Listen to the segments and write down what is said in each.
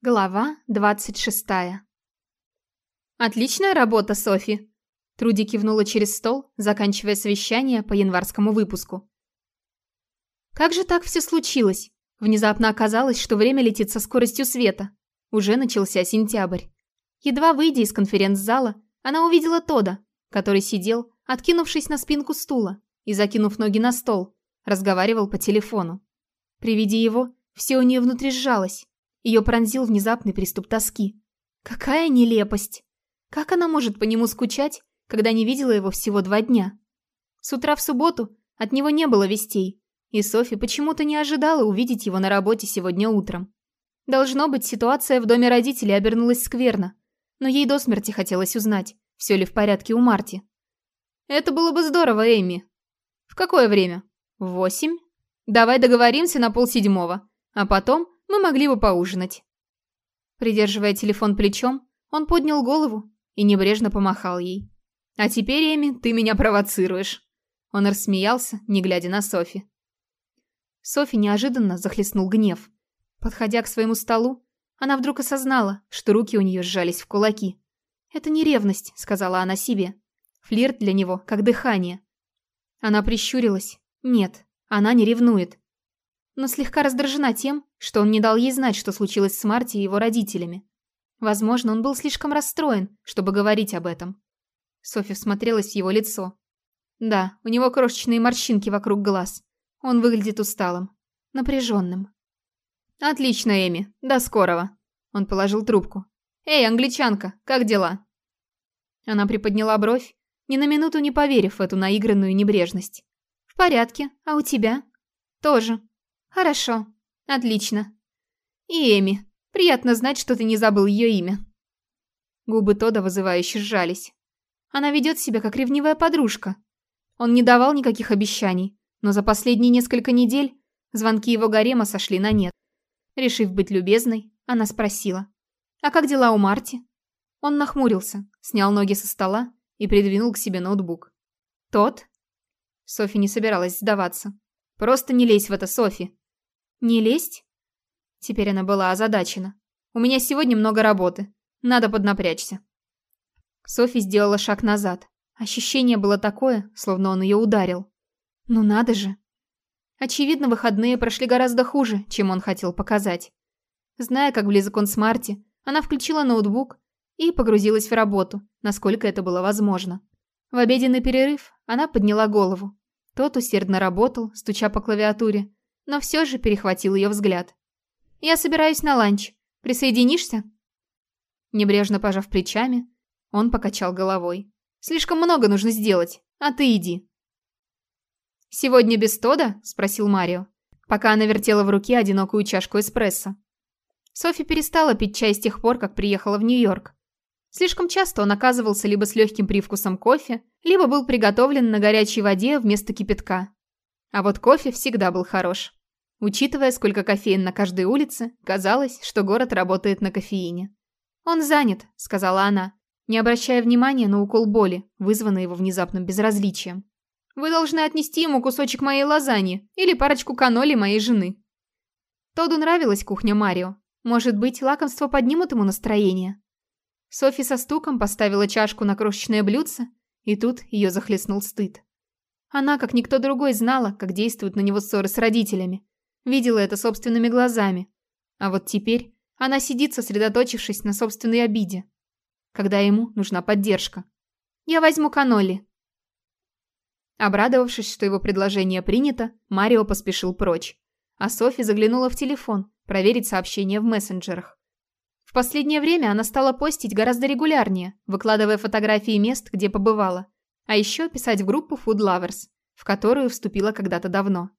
Глава 26 «Отличная работа, Софи!» Труди кивнула через стол, заканчивая совещание по январскому выпуску. Как же так все случилось? Внезапно оказалось, что время летит со скоростью света. Уже начался сентябрь. Едва выйдя из конференц-зала, она увидела Тода, который сидел, откинувшись на спинку стула и закинув ноги на стол, разговаривал по телефону. При виде его все у нее внутри сжалось. Ее пронзил внезапный приступ тоски. Какая нелепость! Как она может по нему скучать, когда не видела его всего два дня? С утра в субботу от него не было вестей, и Софи почему-то не ожидала увидеть его на работе сегодня утром. Должно быть, ситуация в доме родителей обернулась скверно, но ей до смерти хотелось узнать, все ли в порядке у Марти. «Это было бы здорово, Эми. В какое время? Восемь? Давай договоримся на полседьмого, а потом мы могли бы поужинать». Придерживая телефон плечом, он поднял голову и небрежно помахал ей. «А теперь, Эми, ты меня провоцируешь». Он рассмеялся, не глядя на Софи. Софи неожиданно захлестнул гнев. Подходя к своему столу, она вдруг осознала, что руки у нее сжались в кулаки. «Это не ревность», — сказала она себе. Флирт для него, как дыхание. Она прищурилась. Нет, она не ревнует но слегка раздражена тем, что он не дал ей знать, что случилось с Марти и его родителями. Возможно, он был слишком расстроен, чтобы говорить об этом. Софи всмотрелась в его лицо. Да, у него крошечные морщинки вокруг глаз. Он выглядит усталым, напряженным. «Отлично, Эми. До скорого». Он положил трубку. «Эй, англичанка, как дела?» Она приподняла бровь, ни на минуту не поверив в эту наигранную небрежность. «В порядке. А у тебя?» «Тоже. Хорошо. Отлично. И Эми. Приятно знать, что ты не забыл ее имя. Губы Тода вызывающе сжались. Она ведет себя как ревнивая подружка. Он не давал никаких обещаний, но за последние несколько недель звонки его гарема сошли на нет. Решив быть любезной, она спросила. «А как дела у Марти?» Он нахмурился, снял ноги со стола и придвинул к себе ноутбук. «Тот?» Софи не собиралась сдаваться. «Просто не лезь в это, Софи. «Не лезть?» Теперь она была озадачена. «У меня сегодня много работы. Надо поднапрячься». Софи сделала шаг назад. Ощущение было такое, словно он ее ударил. «Ну надо же!» Очевидно, выходные прошли гораздо хуже, чем он хотел показать. Зная, как близок он с Марти, она включила ноутбук и погрузилась в работу, насколько это было возможно. В обеденный перерыв она подняла голову. Тот усердно работал, стуча по клавиатуре, но все же перехватил ее взгляд. «Я собираюсь на ланч. Присоединишься?» Небрежно пожав плечами, он покачал головой. «Слишком много нужно сделать, а ты иди». «Сегодня без Тода?» – спросил Марио, пока она вертела в руке одинокую чашку эспрессо. Софи перестала пить чай с тех пор, как приехала в Нью-Йорк. Слишком часто он оказывался либо с легким привкусом кофе, либо был приготовлен на горячей воде вместо кипятка. А вот кофе всегда был хорош. Учитывая, сколько кофеин на каждой улице, казалось, что город работает на кофеине. «Он занят», — сказала она, не обращая внимания на укол боли, вызванный его внезапным безразличием. «Вы должны отнести ему кусочек моей лазаньи или парочку каноли моей жены». Тоду нравилась кухня Марио. Может быть, лакомство поднимут ему настроение. Софи со стуком поставила чашку на крошечное блюдце, и тут ее захлестнул стыд. Она, как никто другой, знала, как действуют на него ссоры с родителями, Видела это собственными глазами. А вот теперь она сидит, сосредоточившись на собственной обиде. Когда ему нужна поддержка. «Я возьму каноли». Обрадовавшись, что его предложение принято, Марио поспешил прочь. А Софи заглянула в телефон, проверить сообщения в мессенджерах. В последнее время она стала постить гораздо регулярнее, выкладывая фотографии мест, где побывала, а еще писать в группу Food Lovers, в которую вступила когда-то давно.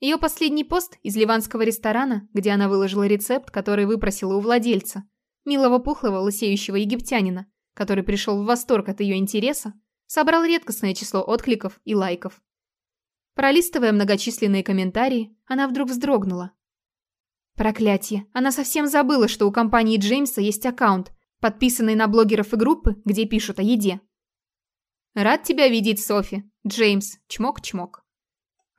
Ее последний пост из ливанского ресторана, где она выложила рецепт, который выпросила у владельца, милого пухлого лысеющего египтянина, который пришел в восторг от ее интереса, собрал редкостное число откликов и лайков. Пролистывая многочисленные комментарии, она вдруг вздрогнула. Проклятие, она совсем забыла, что у компании Джеймса есть аккаунт, подписанный на блогеров и группы, где пишут о еде. «Рад тебя видеть, Софи. Джеймс. Чмок-чмок».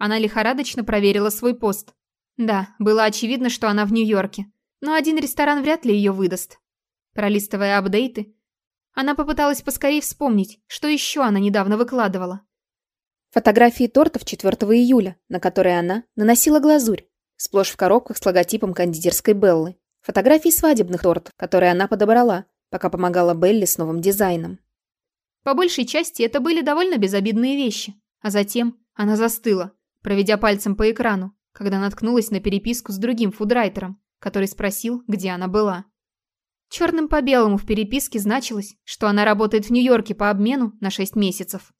Она лихорадочно проверила свой пост. Да, было очевидно, что она в Нью-Йорке. но один ресторан вряд ли ее выдаст. Пролистывая апдейты, она попыталась поскорее вспомнить, что еще она недавно выкладывала. Фотографии тортов 4 июля, на которые она наносила глазурь, сплошь в коробках с логотипом кондитерской Беллы. Фотографии свадебных тортов, которые она подобрала, пока помогала Белле с новым дизайном. По большей части это были довольно безобидные вещи, а затем она застыла, проведя пальцем по экрану, когда наткнулась на переписку с другим фудрайтером, который спросил, где она была. Черным по белому в переписке значилось, что она работает в Нью-Йорке по обмену на 6 месяцев.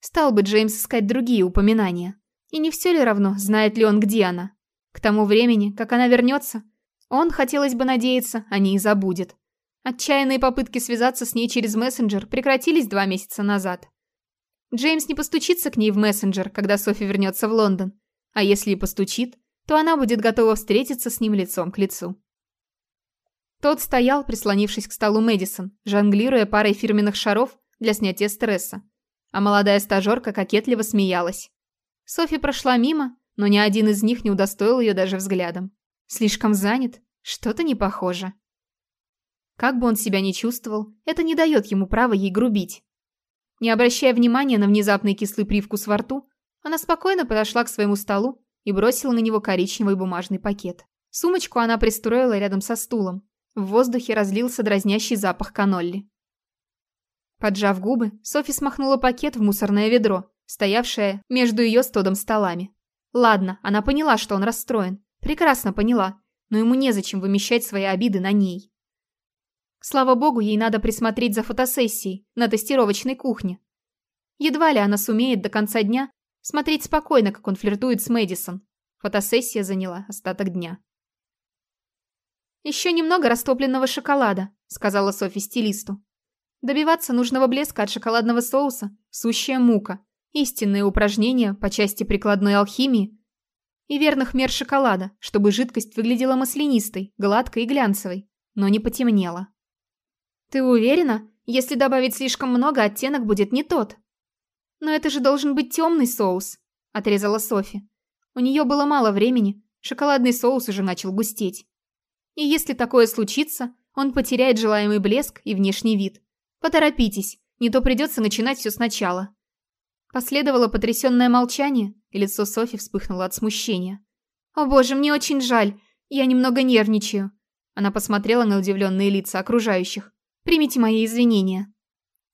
Стал бы Джеймс искать другие упоминания. И не все ли равно, знает ли он, где она? К тому времени, как она вернется, он, хотелось бы надеяться, о ней забудет. Отчаянные попытки связаться с ней через мессенджер прекратились два месяца назад. Джеймс не постучится к ней в мессенджер, когда Софи вернется в Лондон. А если и постучит, то она будет готова встретиться с ним лицом к лицу. Тот стоял, прислонившись к столу Мэдисон, жонглируя парой фирменных шаров для снятия стресса. А молодая стажерка кокетливо смеялась. Софи прошла мимо, но ни один из них не удостоил ее даже взглядом. Слишком занят, что-то не похоже. Как бы он себя ни чувствовал, это не дает ему права ей грубить. Не обращая внимания на внезапный кислый привкус во рту, она спокойно подошла к своему столу и бросила на него коричневый бумажный пакет. Сумочку она пристроила рядом со стулом, в воздухе разлился дразнящий запах канолли. Поджав губы, Софи смахнула пакет в мусорное ведро, стоявшее между ее стодом столами. Ладно, она поняла, что он расстроен. Прекрасно поняла, но ему незачем вымещать свои обиды на ней. Слава богу, ей надо присмотреть за фотосессией на тестировочной кухне. Едва ли она сумеет до конца дня смотреть спокойно, как он флиртует с Мэдисон. Фотосессия заняла остаток дня. «Еще немного растопленного шоколада», — сказала Софи стилисту. Добиваться нужного блеска от шоколадного соуса – сущая мука. Истинные упражнения по части прикладной алхимии и верных мер шоколада, чтобы жидкость выглядела маслянистой, гладкой и глянцевой, но не потемнела. «Ты уверена? Если добавить слишком много, оттенок будет не тот». «Но это же должен быть темный соус», – отрезала Софи. У нее было мало времени, шоколадный соус уже начал густеть. И если такое случится, он потеряет желаемый блеск и внешний вид. Поторопитесь, не то придется начинать все сначала. Последовало потрясенное молчание, и лицо Софи вспыхнуло от смущения. «О боже, мне очень жаль, я немного нервничаю». Она посмотрела на удивленные лица окружающих. «Примите мои извинения».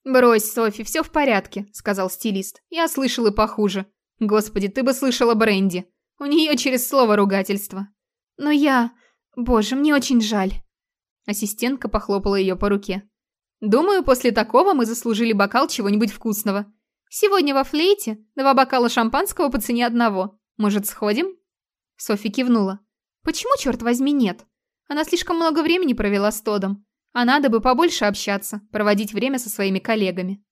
«Брось, Софи, все в порядке», — сказал стилист. «Я слышал и похуже. Господи, ты бы слышала Бренди. У нее через слово ругательство». «Но я... «Боже, мне очень жаль». Ассистентка похлопала ее по руке. «Думаю, после такого мы заслужили бокал чего-нибудь вкусного. Сегодня во флейте два бокала шампанского по цене одного. Может, сходим?» Софи кивнула. «Почему, черт возьми, нет? Она слишком много времени провела с Тодом, а надо бы побольше общаться, проводить время со своими коллегами».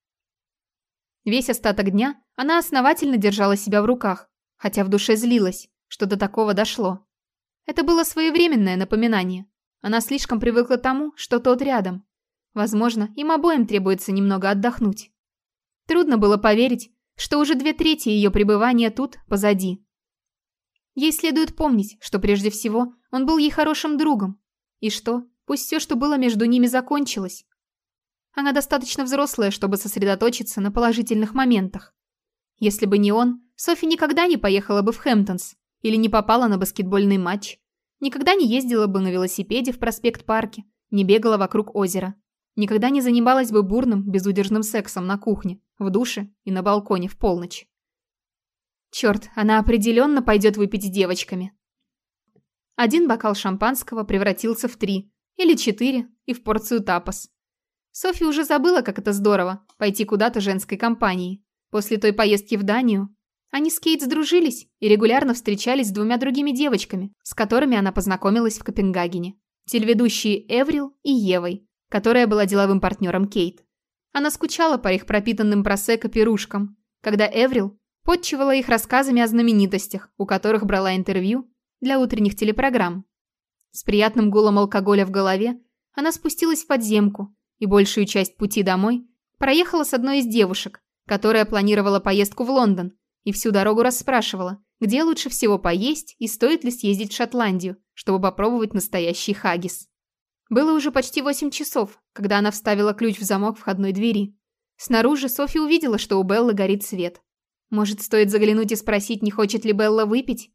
Весь остаток дня она основательно держала себя в руках, хотя в душе злилась, что до такого дошло. Это было своевременное напоминание. Она слишком привыкла тому, что тот рядом. Возможно, им обоим требуется немного отдохнуть. Трудно было поверить, что уже две трети ее пребывания тут позади. Ей следует помнить, что прежде всего он был ей хорошим другом, и что, пусть все, что было между ними, закончилось. Она достаточно взрослая, чтобы сосредоточиться на положительных моментах. Если бы не он, Софи никогда не поехала бы в Хэмптонс, или не попала на баскетбольный матч. Никогда не ездила бы на велосипеде в проспект-парке, не бегала вокруг озера. Никогда не занималась бы бурным, безудержным сексом на кухне, в душе и на балконе в полночь. Черт, она определенно пойдет выпить с девочками. Один бокал шампанского превратился в три или четыре и в порцию тапос. Софья уже забыла, как это здорово – пойти куда-то женской компанией. После той поездки в Данию они с Кейт сдружились и регулярно встречались с двумя другими девочками, с которыми она познакомилась в Копенгагене. Телеведущие Эврил и Евой, которая была деловым партнером Кейт. Она скучала по их пропитанным просеко пирушкам, когда Эврил подчивала их рассказами о знаменитостях, у которых брала интервью для утренних телепрограмм. С приятным гулом алкоголя в голове она спустилась в подземку и большую часть пути домой проехала с одной из девушек, которая планировала поездку в Лондон и всю дорогу расспрашивала, где лучше всего поесть и стоит ли съездить в Шотландию, чтобы попробовать настоящий хагис. Было уже почти восемь часов, когда она вставила ключ в замок входной двери. Снаружи Софи увидела, что у Беллы горит свет. Может, стоит заглянуть и спросить, не хочет ли Белла выпить?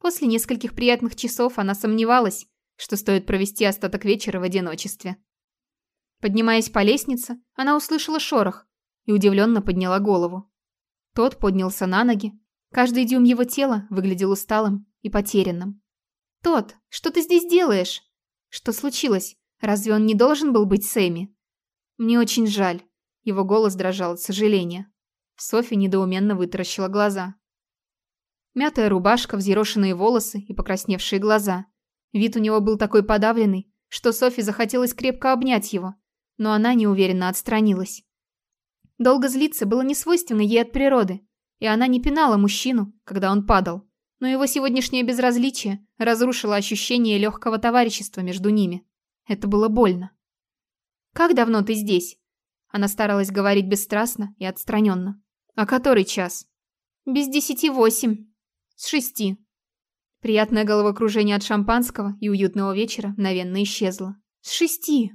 После нескольких приятных часов она сомневалась, что стоит провести остаток вечера в одиночестве. Поднимаясь по лестнице, она услышала шорох и удивленно подняла голову. Тот поднялся на ноги. Каждый дюйм его тела выглядел усталым и потерянным. «Тот, что ты здесь делаешь?» Что случилось? Разве он не должен был быть Сэмми? Мне очень жаль. Его голос дрожал от сожаления. Софи недоуменно вытаращила глаза. Мятая рубашка, взъерошенные волосы и покрасневшие глаза. Вид у него был такой подавленный, что Софи захотелось крепко обнять его, но она неуверенно отстранилась. Долго злиться было не свойственно ей от природы, и она не пинала мужчину, когда он падал, но его сегодняшнее безразличие разрушило ощущение легкого товарищества между ними. Это было больно. «Как давно ты здесь?» Она старалась говорить бесстрастно и отстраненно. «А который час?» «Без десяти восемь. С шести». Приятное головокружение от шампанского и уютного вечера мгновенно исчезло. «С шести!»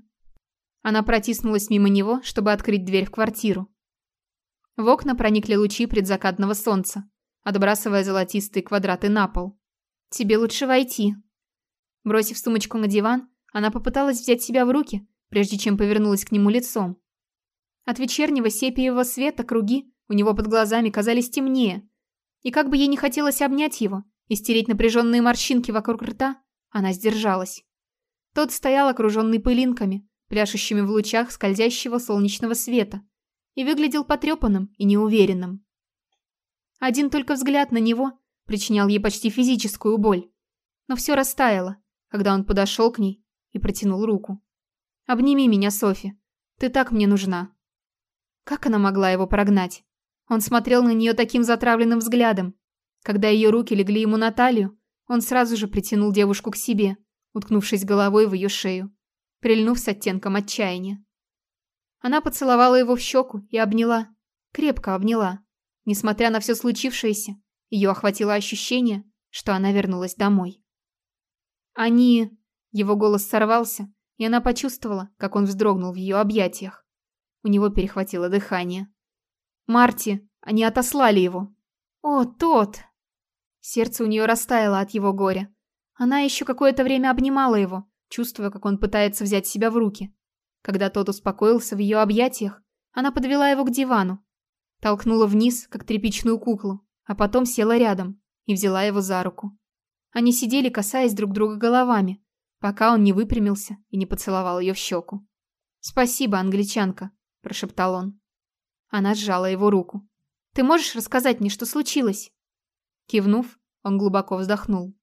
Она протиснулась мимо него, чтобы открыть дверь в квартиру. В окна проникли лучи предзакатного солнца, отбрасывая золотистые квадраты на пол. «Тебе лучше войти». Бросив сумочку на диван, она попыталась взять себя в руки, прежде чем повернулась к нему лицом. От вечернего сепиевого света круги у него под глазами казались темнее, и как бы ей не хотелось обнять его и стереть напряженные морщинки вокруг рта, она сдержалась. Тот стоял окруженный пылинками, пляшущими в лучах скользящего солнечного света, и выглядел потрепанным и неуверенным. Один только взгляд на него причинял ей почти физическую боль. Но все растаяло, когда он подошел к ней и протянул руку. «Обними меня, Софи. Ты так мне нужна». Как она могла его прогнать? Он смотрел на нее таким затравленным взглядом. Когда ее руки легли ему на талию, он сразу же притянул девушку к себе, уткнувшись головой в ее шею, прильнув с оттенком отчаяния. Она поцеловала его в щеку и обняла, крепко обняла. Несмотря на все случившееся, ее охватило ощущение, что она вернулась домой. Они... Его голос сорвался, и она почувствовала, как он вздрогнул в ее объятиях. У него перехватило дыхание. «Марти! Они отослали его!» «О, тот!» Сердце у нее растаяло от его горя. Она еще какое-то время обнимала его, чувствуя, как он пытается взять себя в руки. Когда тот успокоился в ее объятиях, она подвела его к дивану, Толкнула вниз, как тряпичную куклу, а потом села рядом и взяла его за руку. Они сидели, касаясь друг друга головами, пока он не выпрямился и не поцеловал ее в щеку. «Спасибо, англичанка», – прошептал он. Она сжала его руку. «Ты можешь рассказать мне, что случилось?» Кивнув, он глубоко вздохнул.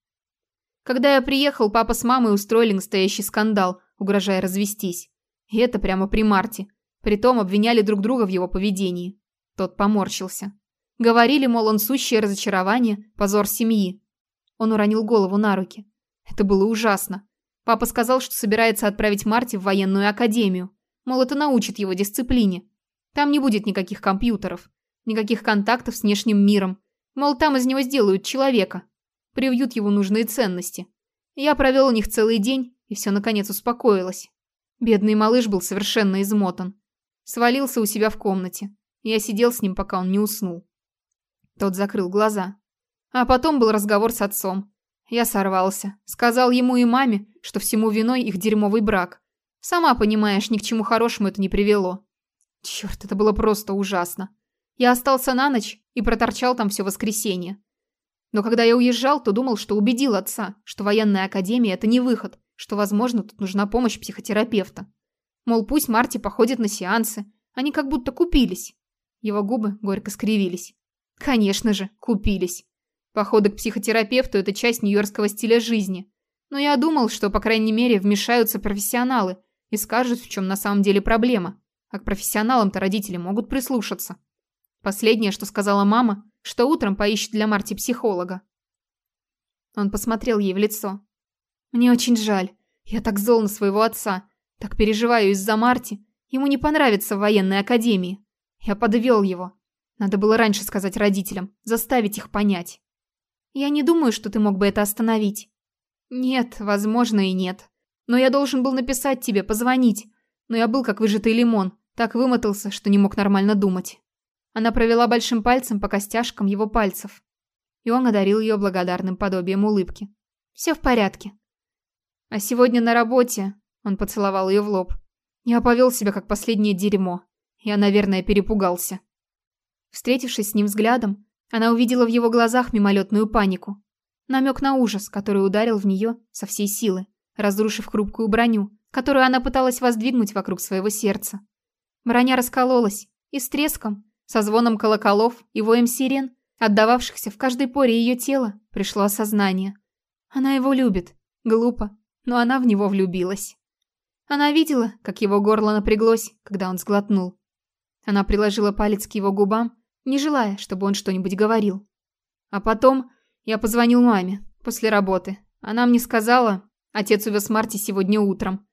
Когда я приехал, папа с мамой устроили настоящий скандал, угрожая развестись. И это прямо при Марте. Притом обвиняли друг друга в его поведении. Тот поморщился. Говорили, мол, он сущее разочарование, позор семьи. Он уронил голову на руки. Это было ужасно. Папа сказал, что собирается отправить Марти в военную академию. Мол, это научит его дисциплине. Там не будет никаких компьютеров, никаких контактов с внешним миром. Мол, там из него сделают человека. Привьют его нужные ценности. Я провел у них целый день, и все наконец успокоилось. Бедный малыш был совершенно измотан. Свалился у себя в комнате. Я сидел с ним, пока он не уснул. Тот закрыл глаза. А потом был разговор с отцом. Я сорвался. Сказал ему и маме, что всему виной их дерьмовый брак. Сама понимаешь, ни к чему хорошему это не привело. Черт, это было просто ужасно. Я остался на ночь и проторчал там все воскресенье. Но когда я уезжал, то думал, что убедил отца, что военная академия – это не выход, что, возможно, тут нужна помощь психотерапевта. Мол, пусть Марти походит на сеансы, они как будто купились. Его губы горько скривились. Конечно же, купились. Походы к психотерапевту – это часть нью-йоркского стиля жизни. Но я думал, что, по крайней мере, вмешаются профессионалы и скажут, в чем на самом деле проблема. А к профессионалам-то родители могут прислушаться. Последнее, что сказала мама, что утром поищет для Марти психолога. Он посмотрел ей в лицо. «Мне очень жаль. Я так зол на своего отца. Так переживаю из-за Марти. Ему не понравится в военной академии. Я подвел его. Надо было раньше сказать родителям, заставить их понять. Я не думаю, что ты мог бы это остановить. Нет, возможно и нет. Но я должен был написать тебе, позвонить. Но я был как выжатый лимон, так вымотался, что не мог нормально думать. Она провела большим пальцем по костяшкам его пальцев. И он одарил ее благодарным подобием улыбки. Все в порядке. А сегодня на работе, он поцеловал ее в лоб. Я повел себя как последнее дерьмо. Я, наверное, перепугался. Встретившись с ним взглядом, она увидела в его глазах мимолетную панику. Намек на ужас, который ударил в нее со всей силы, разрушив хрупкую броню, которую она пыталась воздвигнуть вокруг своего сердца. Броня раскололась, и с треском, со звоном колоколов и воем сирен, отдававшихся в каждой поре ее тела, пришло осознание. Она его любит. Глупо, но она в него влюбилась. Она видела, как его горло напряглось, когда он сглотнул. Она приложила палец к его губам, не желая, чтобы он что-нибудь говорил. А потом я позвонил маме после работы. Она мне сказала, отец увез Марти сегодня утром.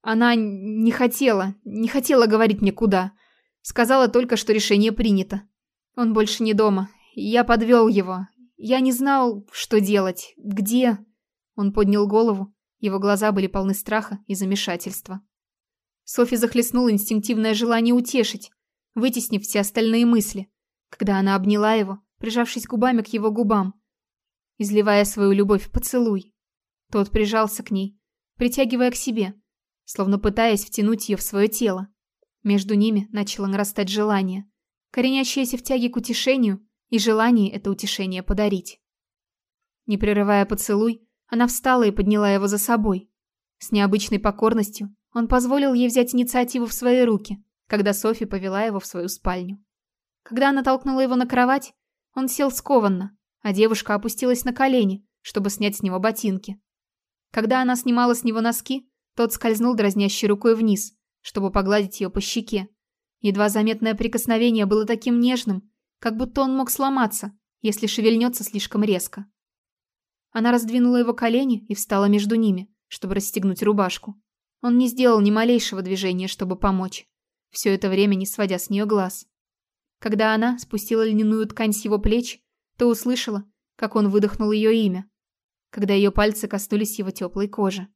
Она не хотела, не хотела говорить мне куда. Сказала только, что решение принято. Он больше не дома. Я подвел его. Я не знал, что делать, где. Он поднял голову. Его глаза были полны страха и замешательства. Софи захлестнуло инстинктивное желание утешить, вытеснив все остальные мысли, когда она обняла его, прижавшись губами к его губам, изливая свою любовь в поцелуй. Тот прижался к ней, притягивая к себе, словно пытаясь втянуть ее в свое тело. Между ними начало нарастать желание, коренящееся в тяге к утешению и желание это утешение подарить. Не прерывая поцелуй, она встала и подняла его за собой. С необычной покорностью он позволил ей взять инициативу в свои руки, когда Софи повела его в свою спальню. Когда она толкнула его на кровать, он сел скованно, а девушка опустилась на колени, чтобы снять с него ботинки. Когда она снимала с него носки, тот скользнул дразнящей рукой вниз, чтобы погладить ее по щеке. Едва заметное прикосновение было таким нежным, как будто он мог сломаться, если шевельнется слишком резко. Она раздвинула его колени и встала между ними, чтобы расстегнуть рубашку. Он не сделал ни малейшего движения, чтобы помочь, все это время не сводя с нее глаз. Когда она спустила льняную ткань с его плеч, то услышала, как он выдохнул ее имя, когда ее пальцы коснулись его теплой кожи.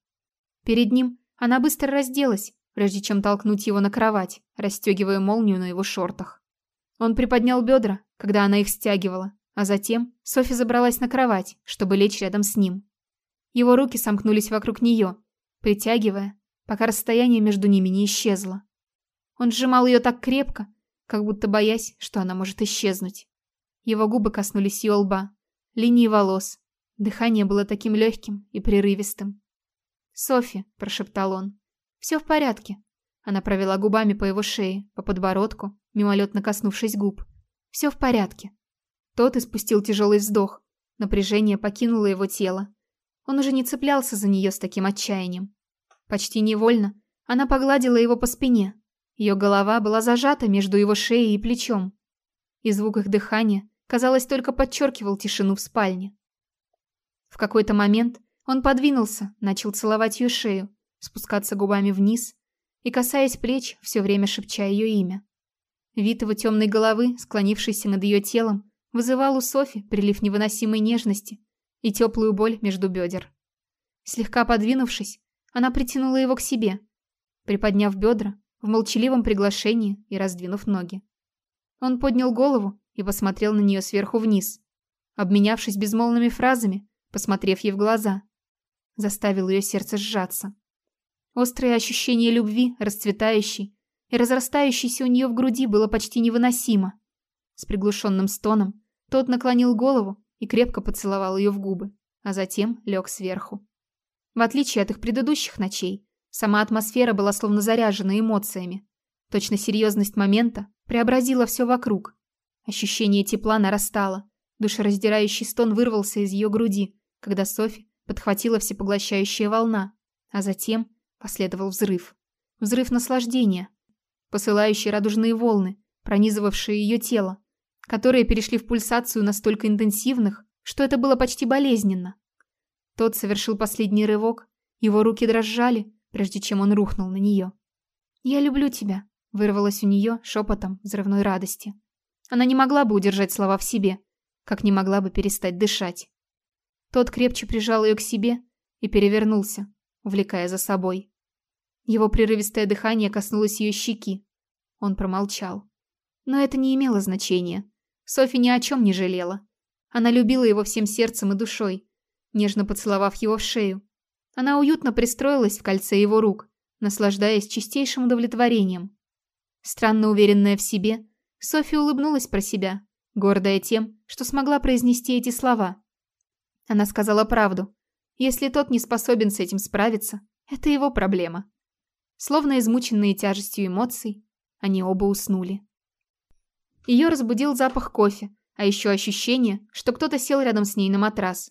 Перед ним она быстро разделась, прежде чем толкнуть его на кровать, расстегивая молнию на его шортах. Он приподнял бедра, когда она их стягивала, а затем Софи забралась на кровать, чтобы лечь рядом с ним. Его руки сомкнулись вокруг нее, притягивая, пока расстояние между ними не исчезло. Он сжимал ее так крепко, как будто боясь, что она может исчезнуть. Его губы коснулись ее лба, линии волос. Дыхание было таким легким и прерывистым. «Софи», – прошептал он, – «все в порядке». Она провела губами по его шее, по подбородку, мимолетно коснувшись губ. «Все в порядке». Тот испустил тяжелый вздох. Напряжение покинуло его тело. Он уже не цеплялся за нее с таким отчаянием. Почти невольно она погладила его по спине. Ее голова была зажата между его шеей и плечом. И звук их дыхания, казалось, только подчеркивал тишину в спальне. В какой-то момент он подвинулся, начал целовать ее шею, спускаться губами вниз и, касаясь плеч, все время шепча ее имя. Вид его темной головы, склонившейся над ее телом, вызывал у Софи прилив невыносимой нежности и теплую боль между бедер. Слегка подвинувшись, она притянула его к себе, приподняв бедра в молчаливом приглашении и раздвинув ноги. Он поднял голову и посмотрел на нее сверху вниз, обменявшись безмолвными фразами, посмотрев ей в глаза. Заставил ее сердце сжаться. Острое ощущение любви, расцветающей и разрастающейся у нее в груди, было почти невыносимо. С приглушенным стоном тот наклонил голову и крепко поцеловал ее в губы, а затем лег сверху. В отличие от их предыдущих ночей, сама атмосфера была словно заряжена эмоциями. Точно серьезность момента преобразила все вокруг. Ощущение тепла нарастало. Душераздирающий стон вырвался из ее груди, когда Софи подхватила всепоглощающая волна, а затем последовал взрыв. Взрыв наслаждения, посылающий радужные волны, пронизывавшие ее тело, которые перешли в пульсацию настолько интенсивных, что это было почти болезненно. Тот совершил последний рывок, его руки дрожали, прежде чем он рухнул на нее. «Я люблю тебя», — вырвалось у нее шепотом взрывной радости. Она не могла бы удержать слова в себе, как не могла бы перестать дышать. Тот крепче прижал ее к себе, и перевернулся, увлекая за собой. Его прерывистое дыхание коснулось ее щеки. Он промолчал. Но это не имело значения. Софи ни о чем не жалела. Она любила его всем сердцем и душой, нежно поцеловав его в шею. Она уютно пристроилась в кольце его рук, наслаждаясь чистейшим удовлетворением. Странно уверенная в себе, Софи улыбнулась про себя, гордая тем, что смогла произнести эти слова. Она сказала правду. Если тот не способен с этим справиться, это его проблема. Словно измученные тяжестью эмоций, они оба уснули. Ее разбудил запах кофе, а еще ощущение, что кто-то сел рядом с ней на матрас.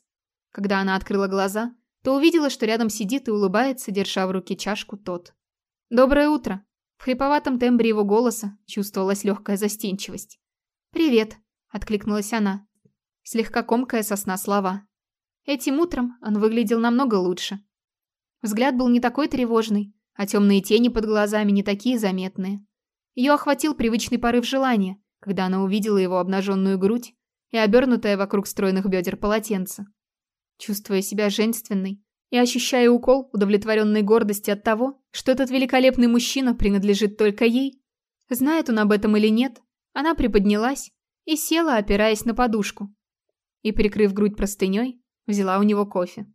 Когда она открыла глаза, то увидела, что рядом сидит и улыбается, держа в руке чашку тот. «Доброе утро!» В хриповатом тембре его голоса чувствовалась легкая застенчивость. «Привет!» – откликнулась она, слегка комкая со сна слова. Этим утром он выглядел намного лучше. Взгляд был не такой тревожный, а темные тени под глазами не такие заметные. Ее охватил привычный порыв желания, когда она увидела его обнаженную грудь и обернутое вокруг стройных бедер полотенце. Чувствуя себя женственной и ощущая укол удовлетворенной гордости от того, что этот великолепный мужчина принадлежит только ей, знает он об этом или нет, она приподнялась и села, опираясь на подушку. И, прикрыв грудь простыней, взяла у него кофе.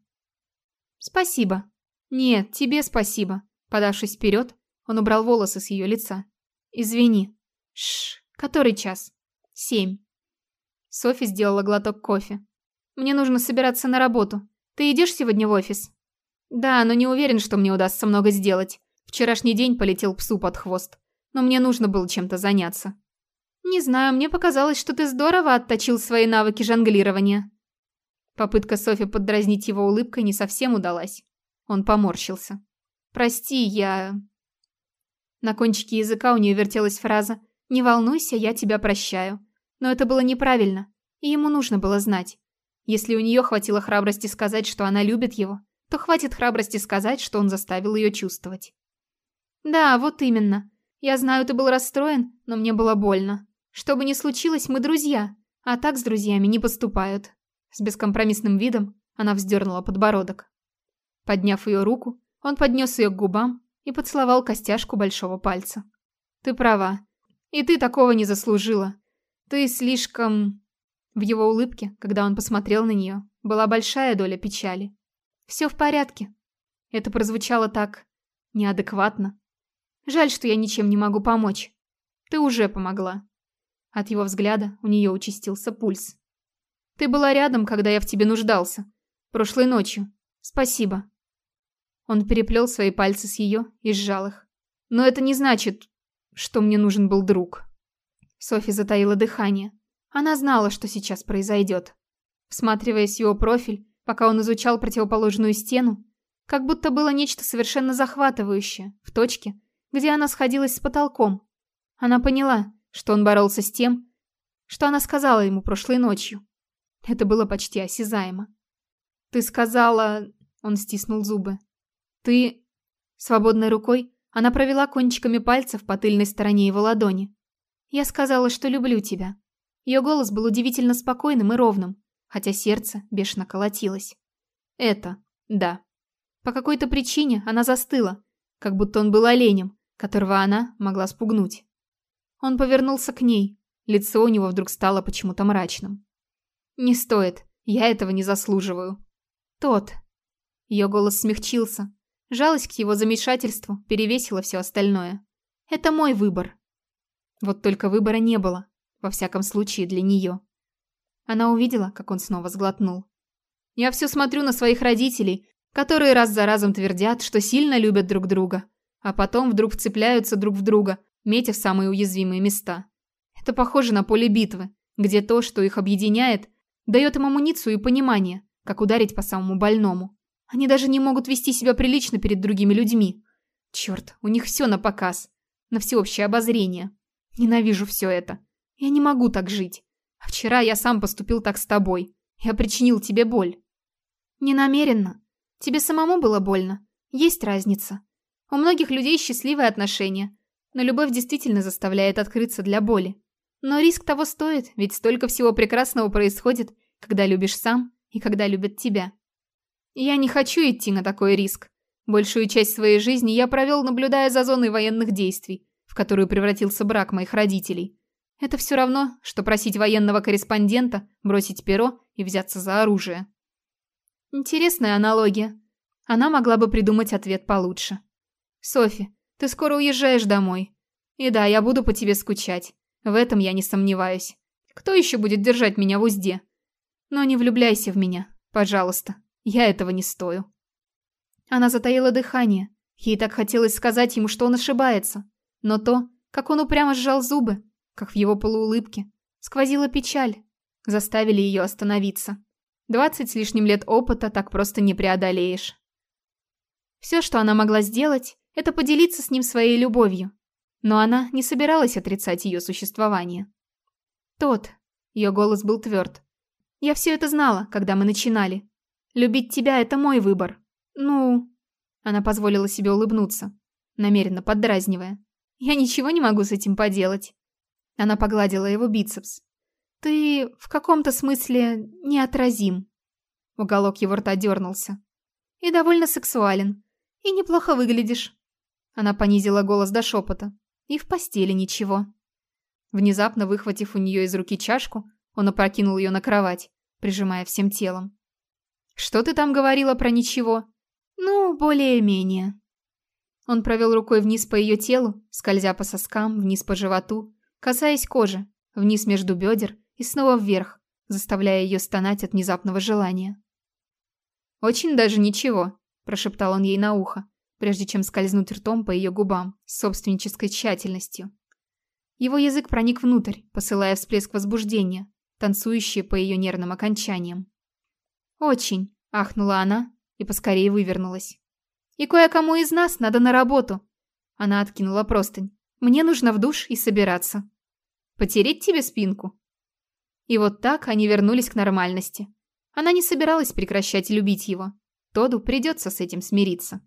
«Спасибо». «Нет, тебе спасибо». Подавшись вперед, он убрал волосы с ее лица. «Извини». Шш, который час?» «Семь». Софи сделала глоток кофе. «Мне нужно собираться на работу. Ты идешь сегодня в офис?» «Да, но не уверен, что мне удастся много сделать. Вчерашний день полетел псу под хвост. Но мне нужно было чем-то заняться». «Не знаю, мне показалось, что ты здорово отточил свои навыки жонглирования». Попытка Софи поддразнить его улыбкой не совсем удалась. Он поморщился. «Прости, я...» На кончике языка у нее вертелась фраза «Не волнуйся, я тебя прощаю». Но это было неправильно, и ему нужно было знать. Если у нее хватило храбрости сказать, что она любит его, то хватит храбрости сказать, что он заставил ее чувствовать. «Да, вот именно. Я знаю, ты был расстроен, но мне было больно. Что бы ни случилось, мы друзья, а так с друзьями не поступают». С бескомпромиссным видом она вздернула подбородок. Подняв ее руку, он поднес ее к губам и поцеловал костяшку большого пальца. «Ты права. И ты такого не заслужила. Ты слишком...» В его улыбке, когда он посмотрел на нее, была большая доля печали. «Все в порядке». Это прозвучало так... неадекватно. «Жаль, что я ничем не могу помочь. Ты уже помогла». От его взгляда у нее участился пульс. Ты была рядом, когда я в тебе нуждался. Прошлой ночью. Спасибо. Он переплел свои пальцы с ее и сжал их. Но это не значит, что мне нужен был друг. Софи затаила дыхание. Она знала, что сейчас произойдет. Всматриваясь в его профиль, пока он изучал противоположную стену, как будто было нечто совершенно захватывающее, в точке, где она сходилась с потолком. Она поняла, что он боролся с тем, что она сказала ему прошлой ночью. Это было почти осязаемо. «Ты сказала...» Он стиснул зубы. «Ты...» Свободной рукой она провела кончиками пальцев по тыльной стороне его ладони. «Я сказала, что люблю тебя». Ее голос был удивительно спокойным и ровным, хотя сердце бешено колотилось. «Это... да». По какой-то причине она застыла, как будто он был оленем, которого она могла спугнуть. Он повернулся к ней, лицо у него вдруг стало почему-то мрачным. «Не стоит. Я этого не заслуживаю». «Тот». Ее голос смягчился. Жалость к его замешательству перевесила все остальное. «Это мой выбор». Вот только выбора не было. Во всяком случае, для нее. Она увидела, как он снова сглотнул. «Я все смотрю на своих родителей, которые раз за разом твердят, что сильно любят друг друга, а потом вдруг вцепляются друг в друга, метя в самые уязвимые места. Это похоже на поле битвы, где то, что их объединяет, Дает им амуницию и понимание, как ударить по самому больному. Они даже не могут вести себя прилично перед другими людьми. Черт, у них все на показ. На всеобщее обозрение. Ненавижу все это. Я не могу так жить. А вчера я сам поступил так с тобой. Я причинил тебе боль. Не намеренно. Тебе самому было больно. Есть разница. У многих людей счастливые отношения. Но любовь действительно заставляет открыться для боли. Но риск того стоит, ведь столько всего прекрасного происходит, когда любишь сам и когда любят тебя. Я не хочу идти на такой риск. Большую часть своей жизни я провел, наблюдая за зоной военных действий, в которую превратился брак моих родителей. Это все равно, что просить военного корреспондента бросить перо и взяться за оружие. Интересная аналогия. Она могла бы придумать ответ получше. «Софи, ты скоро уезжаешь домой. И да, я буду по тебе скучать. В этом я не сомневаюсь. Кто еще будет держать меня в узде? Но не влюбляйся в меня, пожалуйста. Я этого не стою». Она затаила дыхание. Ей так хотелось сказать ему, что он ошибается. Но то, как он упрямо сжал зубы, как в его полуулыбке, сквозила печаль, заставили ее остановиться. Двадцать с лишним лет опыта так просто не преодолеешь. Все, что она могла сделать, это поделиться с ним своей любовью. Но она не собиралась отрицать ее существование. «Тот», — ее голос был тверд, — «я все это знала, когда мы начинали. Любить тебя — это мой выбор. Ну...» Она позволила себе улыбнуться, намеренно поддразнивая. «Я ничего не могу с этим поделать». Она погладила его бицепс. «Ты в каком-то смысле неотразим». Уголок его рта дернулся. «И довольно сексуален. И неплохо выглядишь». Она понизила голос до шепота. «И в постели ничего». Внезапно выхватив у нее из руки чашку, он опрокинул ее на кровать, прижимая всем телом. «Что ты там говорила про ничего?» «Ну, более-менее». Он провел рукой вниз по ее телу, скользя по соскам, вниз по животу, касаясь кожи, вниз между бедер и снова вверх, заставляя ее стонать от внезапного желания. «Очень даже ничего», – прошептал он ей на ухо, прежде чем скользнуть ртом по ее губам с собственнической тщательностью. Его язык проник внутрь, посылая всплеск возбуждения, танцующий по ее нервным окончаниям. «Очень», – ахнула она и поскорее вывернулась. «И кое-кому из нас надо на работу». Она откинула простынь. «Мне нужно в душ и собираться». «Потереть тебе спинку?» И вот так они вернулись к нормальности. Она не собиралась прекращать любить его. Тоду придется с этим смириться.